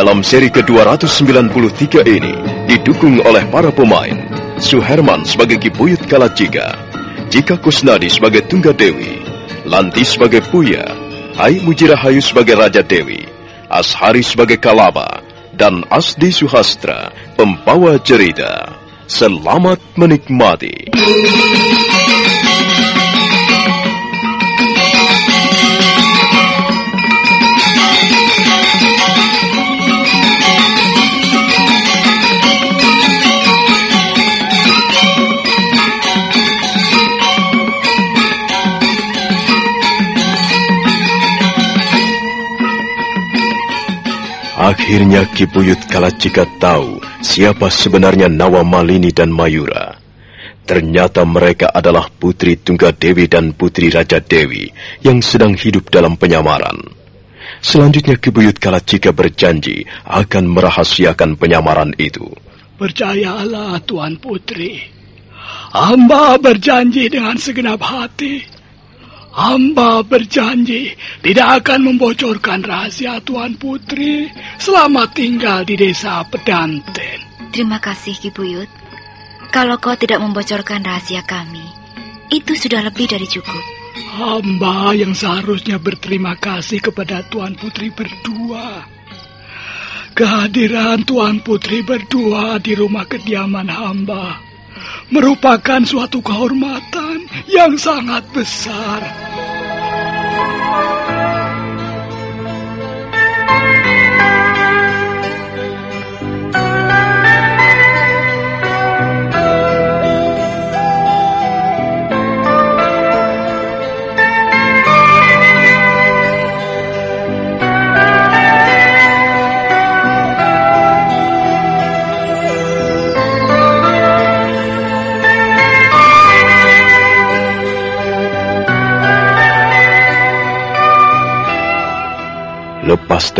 Dalam seri ke-293 ini didukung oleh para pemain Suherman sebagai Kibuyut Kalajika, Jika Kusnadi sebagai Tunggadewi, Lanti sebagai Puya, Hai Mujirahayu sebagai Raja Dewi, Ashari sebagai Kalaba, dan Asdi Suhastra, pembawa cerita. Selamat menikmati. Akhirnya Kibuyut Kalacika tahu siapa sebenarnya Nawa Malini dan Mayura. Ternyata mereka adalah Putri Tunggadewi dan Putri Raja Dewi yang sedang hidup dalam penyamaran. Selanjutnya Kibuyut Kalacika berjanji akan merahasiakan penyamaran itu. Percayalah Tuan Putri. Hamba berjanji dengan segenap hati Hamba berjanji tidak akan membocorkan rahasia Tuan Putri selama tinggal di desa Pedanten. Terima kasih, Kibuyut. Kalau kau tidak membocorkan rahasia kami, itu sudah lebih dari cukup. Hamba yang seharusnya berterima kasih kepada Tuan Putri berdua. Kehadiran Tuan Putri berdua di rumah kediaman hamba merupakan suatu kehormatan yang sangat besar.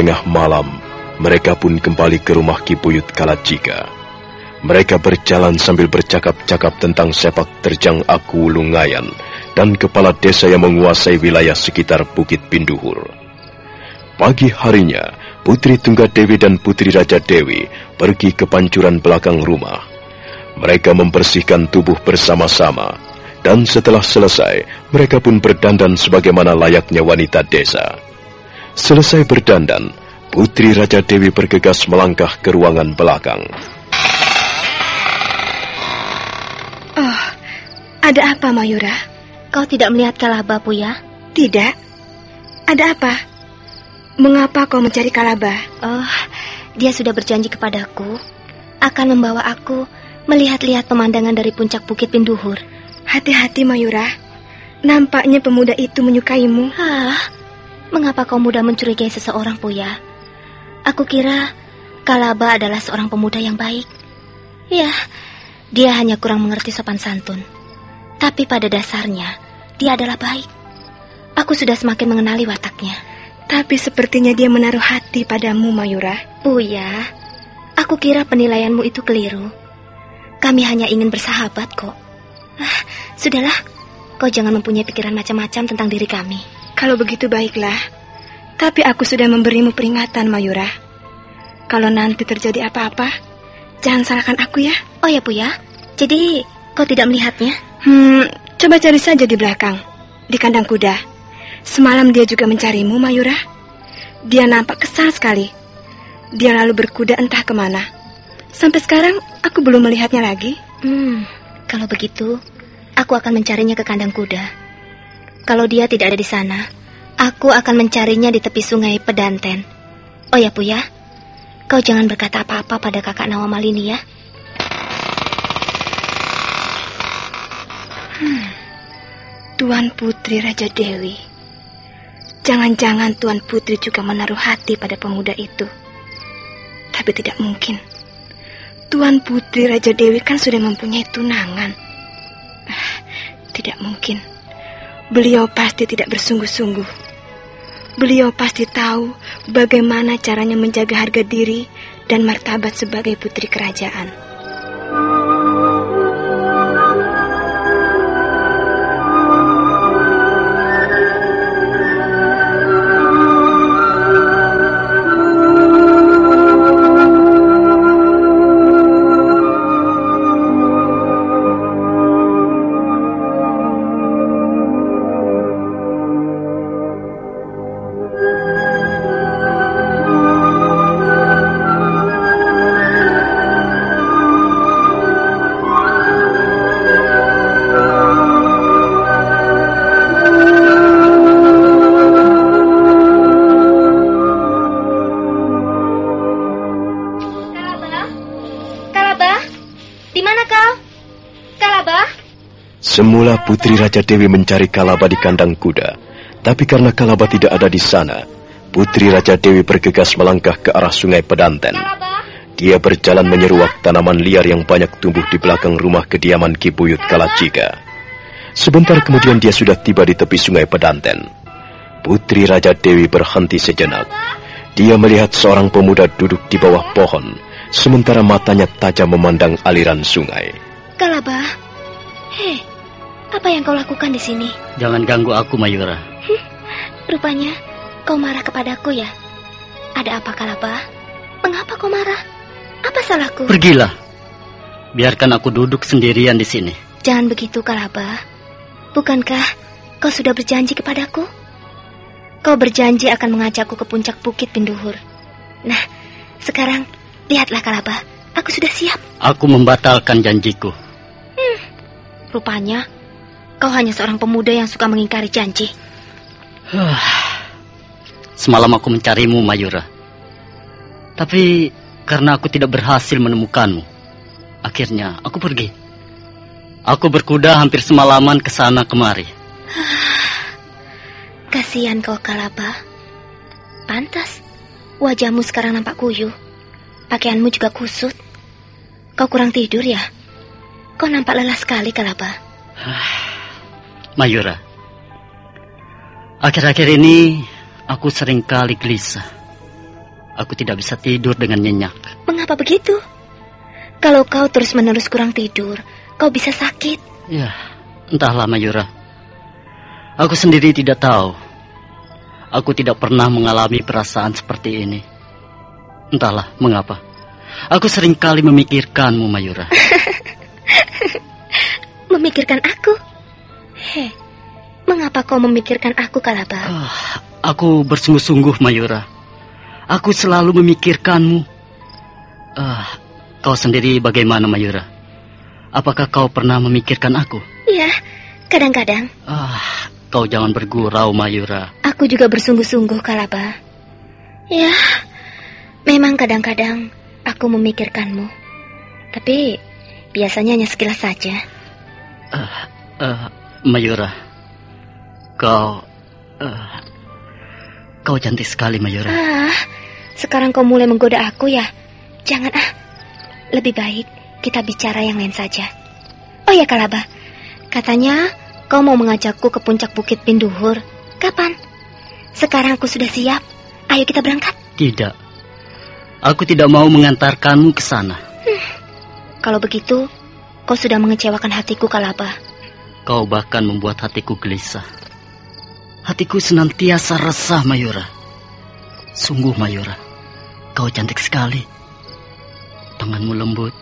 Tengah malam, mereka pun kembali ke rumah Kibuyut Kalajika. Mereka berjalan sambil bercakap-cakap tentang sepak terjang Aku Lungayan dan kepala desa yang menguasai wilayah sekitar Bukit Pinduhur. Pagi harinya, Putri Tunggadewi dan Putri Raja Dewi pergi ke pancuran belakang rumah. Mereka membersihkan tubuh bersama-sama, dan setelah selesai, mereka pun berdandan sebagaimana layaknya wanita desa. Selesai berdandan, Putri Raja Dewi bergegas melangkah ke ruangan belakang. Oh, ada apa Mayura? Kau tidak melihat Kalaba, Puya? Tidak. Ada apa? Mengapa kau mencari Kalaba? Oh, dia sudah berjanji kepadaku akan membawa aku melihat-lihat pemandangan dari puncak Bukit Pinduhur. Hati-hati Mayura. Nampaknya pemuda itu menyukaimu. Ah, mengapa kau mudah mencurigai seseorang, Puya? Aku kira Kalaba adalah seorang pemuda yang baik. Ya, dia hanya kurang mengerti sopan santun. Tapi pada dasarnya, dia adalah baik. Aku sudah semakin mengenali wataknya. Tapi sepertinya dia menaruh hati padamu, Mayura. Buya, aku kira penilaianmu itu keliru. Kami hanya ingin bersahabat kok. Ah, sudahlah, kau jangan mempunyai pikiran macam-macam tentang diri kami. Kalau begitu baiklah. Tapi aku sudah memberimu peringatan, Mayura. Kalau nanti terjadi apa-apa, jangan salahkan aku ya. Oh ya, Buya. Jadi, kau tidak melihatnya? Hmm, coba cari saja di belakang, di kandang kuda. Semalam dia juga mencarimu, Mayura. Dia nampak kesal sekali. Dia lalu berkuda entah ke mana. Sampai sekarang aku belum melihatnya lagi. Hmm, kalau begitu, aku akan mencarinya ke kandang kuda. Kalau dia tidak ada di sana, aku akan mencarinya di tepi sungai Pedanten. Oh ya, Puya, kau jangan berkata apa-apa pada kakak Nawamalini ya. Hmm, Tuan Putri Raja Dewi. Jangan-jangan Tuan Putri juga menaruh hati pada pemuda itu. Tapi tidak mungkin. Tuan Putri Raja Dewi kan sudah mempunyai tunangan. Ah, Tidak mungkin. Beliau pasti tidak bersungguh-sungguh. Beliau pasti tahu bagaimana caranya menjaga harga diri dan martabat sebagai putri kerajaan. Semula Putri Raja Dewi mencari Kalaba di kandang kuda, tapi karena Kalaba tidak ada di sana, Putri Raja Dewi bergegas melangkah ke arah sungai Pedanten. Dia berjalan menyeruak tanaman liar yang banyak tumbuh di belakang rumah kediaman Kibuyut Kalacika. Sebentar kemudian dia sudah tiba di tepi sungai Pedanten. Putri Raja Dewi berhenti sejenak. Dia melihat seorang pemuda duduk di bawah pohon, sementara matanya tajam memandang aliran sungai. Kalaba? Hei, apa yang kau lakukan di sini? Jangan ganggu aku, Mayura. Rupanya kau marah kepadaku ya? Ada apa, Kalaba? Mengapa kau marah? Apa salahku? Pergilah. Biarkan aku duduk sendirian di sini. Jangan begitu, Kalaba. Bukankah kau sudah berjanji kepadaku? Kau berjanji akan mengajakku ke puncak bukit Pinduhur. Nah, sekarang lihatlah, Kalaba. Aku sudah siap. Aku membatalkan janjiku. Rupanya kau hanya seorang pemuda yang suka mengingkari janji. Semalam aku mencarimu, Mayura. Tapi karena aku tidak berhasil menemukanmu, akhirnya aku pergi. Aku berkuda hampir semalaman ke sana kemari. Kasihan kau, Kalaba. Pantas, wajahmu sekarang nampak kuyuh. Pakaianmu juga kusut. Kau kurang tidur ya? Kau nampak lelah sekali, Kalaba. Mayura, akhir-akhir ini aku sering kali gelisah. Aku tidak bisa tidur dengan nyenyak. Mengapa begitu? Kalau kau terus-menerus kurang tidur, kau bisa sakit. Ya, entahlah Mayura. Aku sendiri tidak tahu. Aku tidak pernah mengalami perasaan seperti ini. Entahlah mengapa. Aku sering kali memikirkanmu, Mayura. memikirkan aku? Heh, mengapa kau memikirkan aku, Kalaba? Uh, aku bersungguh-sungguh, Mayura. Aku selalu memikirkanmu. Uh, kau sendiri bagaimana, Mayura? Apakah kau pernah memikirkan aku? Iya, kadang-kadang. Ah, kau jangan bergurau, Mayura. Aku juga bersungguh-sungguh, Kalaba. Ya, memang kadang-kadang aku memikirkanmu. Tapi biasanya hanya sekilas saja. Uh, uh, Mayura, kau, uh, kau cantik sekali, Mayura. Ah, sekarang kau mulai menggoda aku ya? Jangan ah. Lebih baik kita bicara yang lain saja. Oh ya Kalaba, katanya kau mau mengajakku ke puncak bukit Pinduhur. Kapan? Sekarang aku sudah siap. Ayo kita berangkat. Tidak. Aku tidak mau mengantarkanmu ke sana. Hmm. Kalau begitu, kau sudah mengecewakan hatiku, Kalaba. Kau bahkan membuat hatiku gelisah. Hatiku senantiasa resah, Mayura. Sungguh, Mayura. Kau cantik sekali. Tanganmu lembut.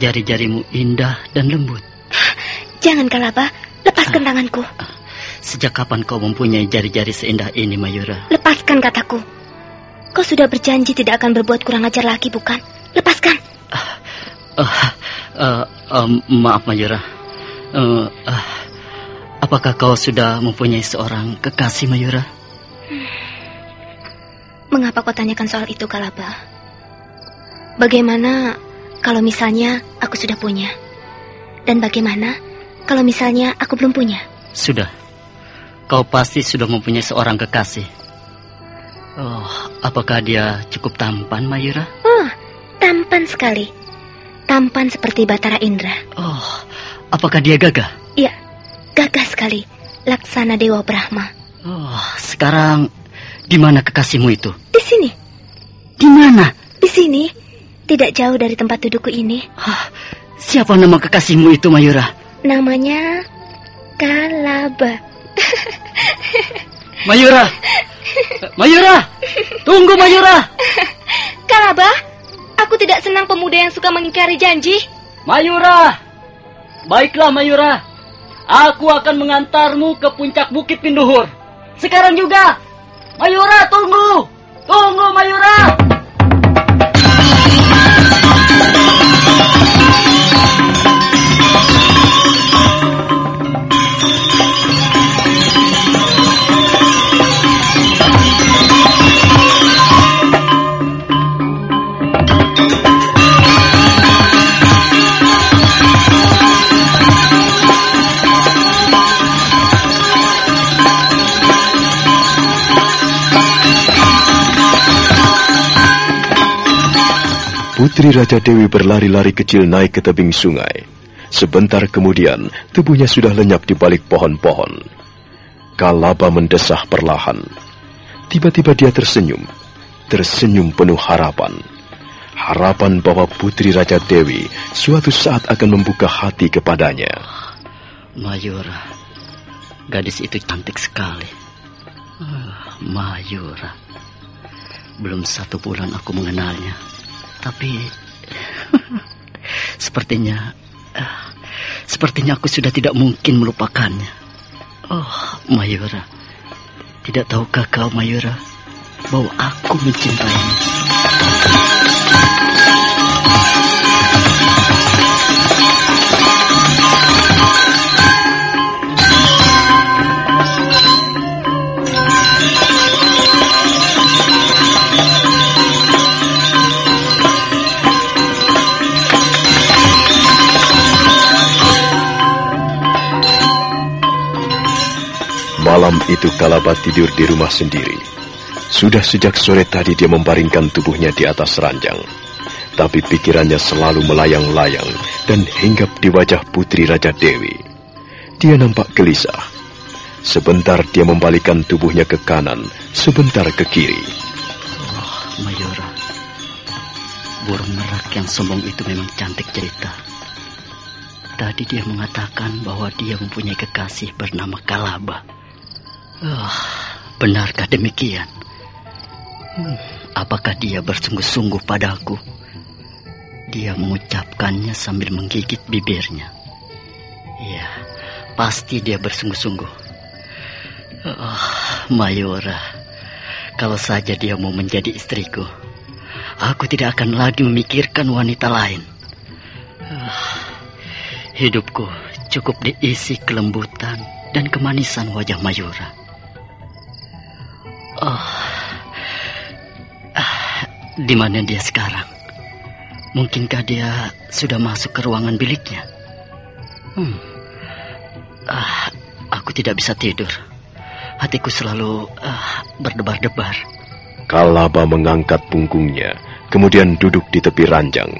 Jari-jarimu indah dan lembut. Jangan Kalaba, lepaskan ah, tanganku. Sejak kapan kau mempunyai jari-jari seindah ini, Mayura? Lepaskan kataku. Kau sudah berjanji tidak akan berbuat kurang ajar lagi, bukan? Lepaskan. Uh, uh, uh, maaf, Mayura. Uh, uh, apakah kau sudah mempunyai seorang kekasih, Mayura? Mengapa kau tanyakan soal itu, Kalaba? Bagaimana kalau misalnya aku sudah punya? Dan bagaimana kalau misalnya aku belum punya? Sudah. Kau pasti sudah mempunyai seorang kekasih. Oh, apakah dia cukup tampan, Mayura? Oh, tampan sekali. Tampan seperti Batara Indra. Oh, apakah dia gagah? Iya, gagah sekali. Laksana Dewa Brahma. Oh, sekarang di mana kekasihmu itu? Di sini. Di mana? Di sini. Tidak jauh dari tempat dudukku ini. Hah, siapa nama kekasihmu itu, Mayura? Namanya Kalaba. Mayura! Mayura! Tunggu, Mayura! Kalaba, aku tidak senang pemuda yang suka mengingkari janji. Mayura! Baiklah, Mayura. Aku akan mengantarmu ke puncak Bukit Pinduhur. Sekarang juga. Mayura, tunggu! Tunggu, Mayura! Putri Raja Dewi berlari-lari kecil naik ke tebing sungai. Sebentar kemudian, tubuhnya sudah lenyap di balik pohon-pohon. Kalaba mendesah perlahan. Tiba-tiba dia tersenyum. Tersenyum penuh harapan. Harapan bahwa Putri Raja Dewi suatu saat akan membuka hati kepadanya. Mayura, gadis itu cantik sekali. Uh, Mayura, belum satu bulan aku mengenalnya. Tapi sepertinya uh, sepertinya aku sudah tidak mungkin melupakannya. Oh, Mayura. Tidak tahukah kau, Mayura, bahwa aku mencintaimu? Itu Kalaba tidur di rumah sendiri. Sudah sejak sore tadi dia membaringkan tubuhnya di atas ranjang. Tapi pikirannya selalu melayang-layang dan hinggap di wajah putri Raja Dewi. Dia nampak gelisah. Sebentar dia membalikan tubuhnya ke kanan, sebentar ke kiri. Oh, Mayora. Burung merak yang sombong itu memang cantik cerita. Tadi dia mengatakan bahwa dia mempunyai kekasih bernama Kalaba. Ah, benarkah demikian? Hmm, apakah dia bersungguh-sungguh padaku? Dia mengucapkannya sambil menggigit bibirnya. Ya, pasti dia bersungguh-sungguh. Oh, Mayora, kalau saja dia mau menjadi istriku, aku tidak akan lagi memikirkan wanita lain. Uh, hidupku cukup diisi kelembutan dan kemanisan wajah Mayora. Oh, ah, di mana dia sekarang? Mungkinkah dia sudah masuk ke ruangan biliknya? Hmm. Ah, aku tidak bisa tidur. Hatiku selalu ah, berdebar-debar. Kalaba mengangkat punggungnya, kemudian duduk di tepi ranjang.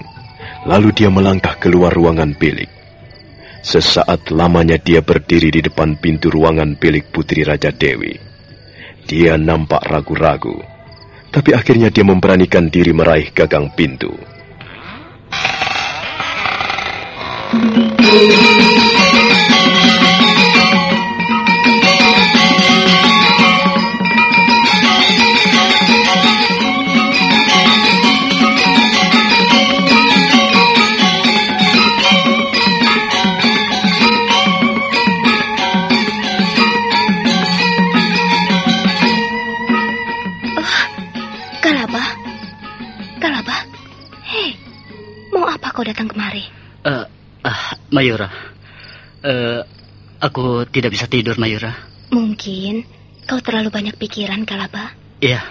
Lalu dia melangkah keluar ruangan bilik. Sesaat lamanya dia berdiri di depan pintu ruangan bilik Putri Raja Dewi. Dia nampak ragu-ragu, tapi akhirnya dia memberanikan diri meraih gagang pintu. Mayura, uh, aku tidak bisa tidur, Mayura. Mungkin kau terlalu banyak pikiran, Kalaba. Iya,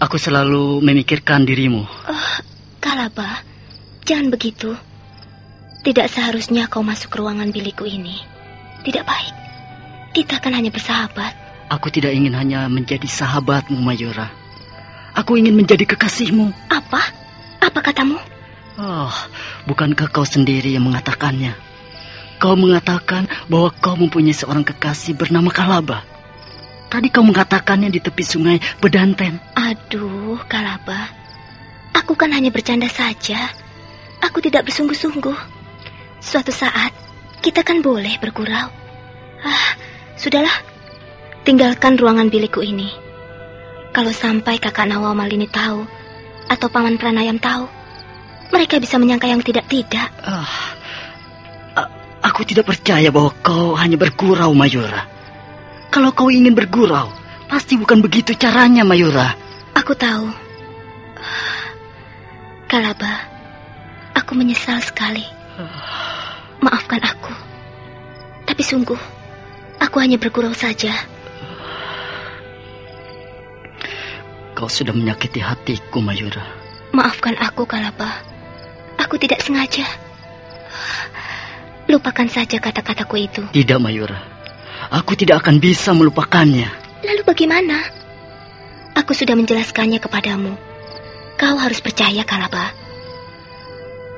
aku selalu memikirkan dirimu. Oh, Kalaba, jangan begitu. Tidak seharusnya kau masuk ke ruangan bilikku ini. Tidak baik. Kita kan hanya bersahabat. Aku tidak ingin hanya menjadi sahabatmu, Mayura. Aku ingin menjadi kekasihmu. Apa? Apa katamu? Oh, bukankah kau sendiri yang mengatakannya? Kau mengatakan bahwa kau mempunyai seorang kekasih bernama Kalaba. Tadi kau mengatakannya di tepi sungai Bedanten. Aduh, Kalaba. Aku kan hanya bercanda saja. Aku tidak bersungguh-sungguh. Suatu saat, kita kan boleh bergurau. Ah, sudahlah. Tinggalkan ruangan bilikku ini. Kalau sampai kakak Nawa Malini tahu, atau paman Pranayam tahu, mereka bisa menyangka yang tidak-tidak. A- aku tidak percaya bahwa kau hanya bergurau, Mayura. Kalau kau ingin bergurau, pasti bukan begitu caranya, Mayura. Aku tahu. Kalaba, aku menyesal sekali. Maafkan aku. Tapi sungguh, aku hanya bergurau saja. Kau sudah menyakiti hatiku, Mayura. Maafkan aku, Kalaba. Aku tidak sengaja. Lupakan saja kata-kataku itu. Tidak, Mayura. Aku tidak akan bisa melupakannya. Lalu bagaimana? Aku sudah menjelaskannya kepadamu. Kau harus percaya, Kalaba.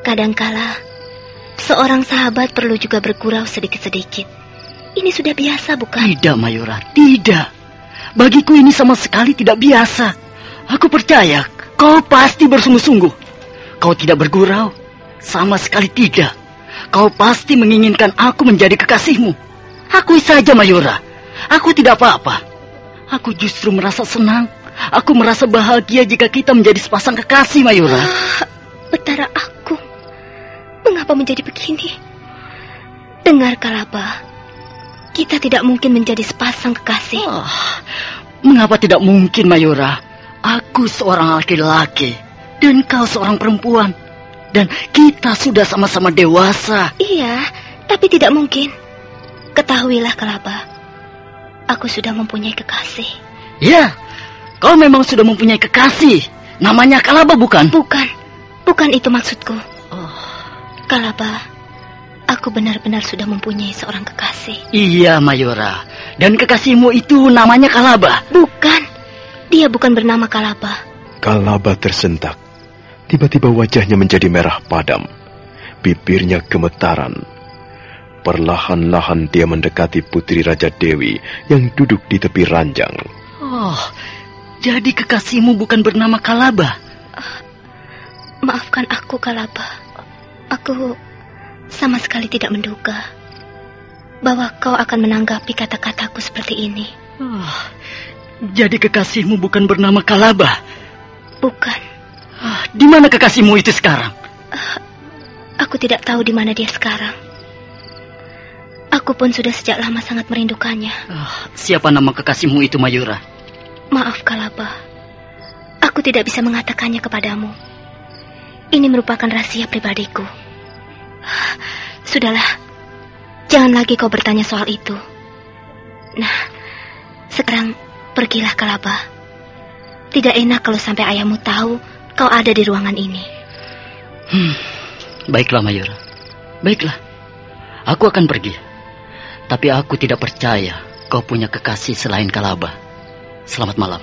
Kadangkala, seorang sahabat perlu juga bergurau sedikit-sedikit. Ini sudah biasa, bukan? Tidak, Mayura. Tidak. Bagiku ini sama sekali tidak biasa. Aku percaya kau pasti bersungguh-sungguh. Kau tidak bergurau. Sama sekali tidak. Kau pasti menginginkan aku menjadi kekasihmu. Akui saja, Mayura. Aku tidak apa-apa. Aku justru merasa senang. Aku merasa bahagia jika kita menjadi sepasang kekasih, Mayura. Ah, betara aku. Mengapa menjadi begini? Dengar, Kalaba. Kita tidak mungkin menjadi sepasang kekasih. Oh, mengapa tidak mungkin, Mayura? Aku seorang laki-laki dan kau seorang perempuan. Dan kita sudah sama-sama dewasa. Iya, tapi tidak mungkin. Ketahuilah, Kalaba. Aku sudah mempunyai kekasih. Ya, kau memang sudah mempunyai kekasih. Namanya Kalaba bukan? Bukan, bukan itu maksudku. Oh, Kalaba, aku benar-benar sudah mempunyai seorang kekasih. iya, Mayura. Dan kekasihmu itu namanya Kalaba. Bukan, dia bukan bernama Kalaba. Kalaba tersentak. Tiba-tiba wajahnya menjadi merah padam. Bibirnya gemetaran. Perlahan-lahan dia mendekati Putri Raja Dewi yang duduk di tepi ranjang. Oh, Jadi kekasihmu bukan bernama Kalaba? Uh, maafkan aku, Kalaba. Aku sama sekali tidak menduga bahwa kau akan menanggapi kata-kataku seperti ini. Oh, jadi kekasihmu bukan bernama Kalaba? Bukan. Oh, di mana kekasihmu itu sekarang? Uh, aku tidak tahu di mana dia sekarang. Aku pun sudah sejak lama sangat merindukannya. Oh, siapa nama kekasihmu itu, Mayura? Maaf, Kalaba. Aku tidak bisa mengatakannya kepadamu. Ini merupakan rahasia pribadiku. Sudahlah, jangan lagi kau bertanya soal itu. Nah, sekarang pergilah Kalaba. Tidak enak kalau sampai ayahmu tahu kau ada di ruangan ini. Hmm, baiklah Mayura. Baiklah, aku akan pergi. Tapi aku tidak percaya kau punya kekasih selain Kalaba. Selamat malam.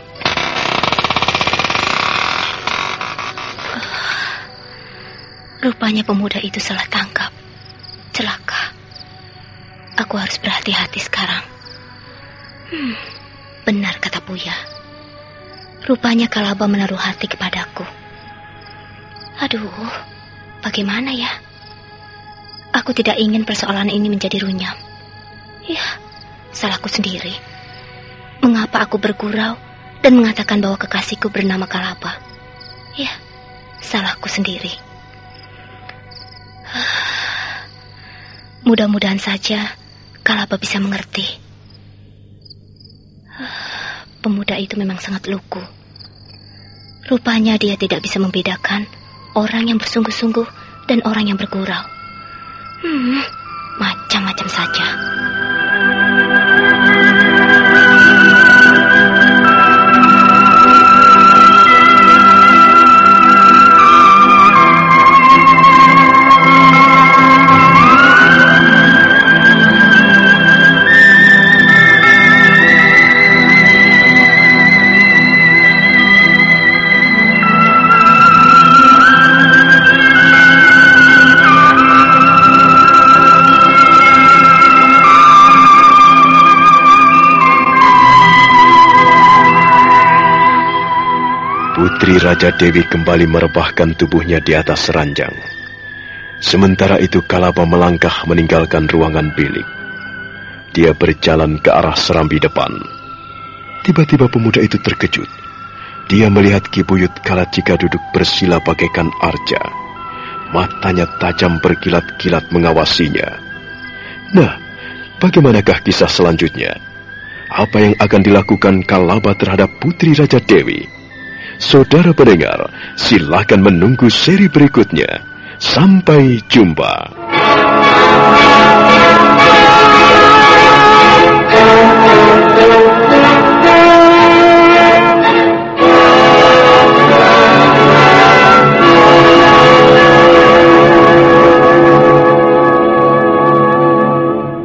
Rupanya pemuda itu salah tangkap. Celaka. Aku harus berhati-hati sekarang. Hmm, benar kata Buya. Rupanya Kalaba menaruh hati kepadaku. Aduh, bagaimana ya? Aku tidak ingin persoalan ini menjadi runyam. Ya, salahku sendiri. Mengapa aku bergurau dan mengatakan bahwa kekasihku bernama Kalaba? Ya, salahku sendiri. Mudah-mudahan saja Kalaba bisa mengerti. Pemuda itu memang sangat lugu. Rupanya dia tidak bisa membedakan orang yang bersungguh-sungguh dan orang yang bergurau. Hmm, macam-macam saja. Putri Raja Dewi kembali merebahkan tubuhnya di atas ranjang. Sementara itu Kalaba melangkah meninggalkan ruangan bilik. Dia berjalan ke arah serambi depan. Tiba-tiba pemuda itu terkejut. Dia melihat Kibuyut Kalacika duduk bersila bagaikan arja. Matanya tajam berkilat-kilat mengawasinya. Nah, bagaimanakah kisah selanjutnya? Apa yang akan dilakukan Kalaba terhadap Putri Raja Dewi? Saudara pendengar, silakan menunggu seri berikutnya. Sampai jumpa.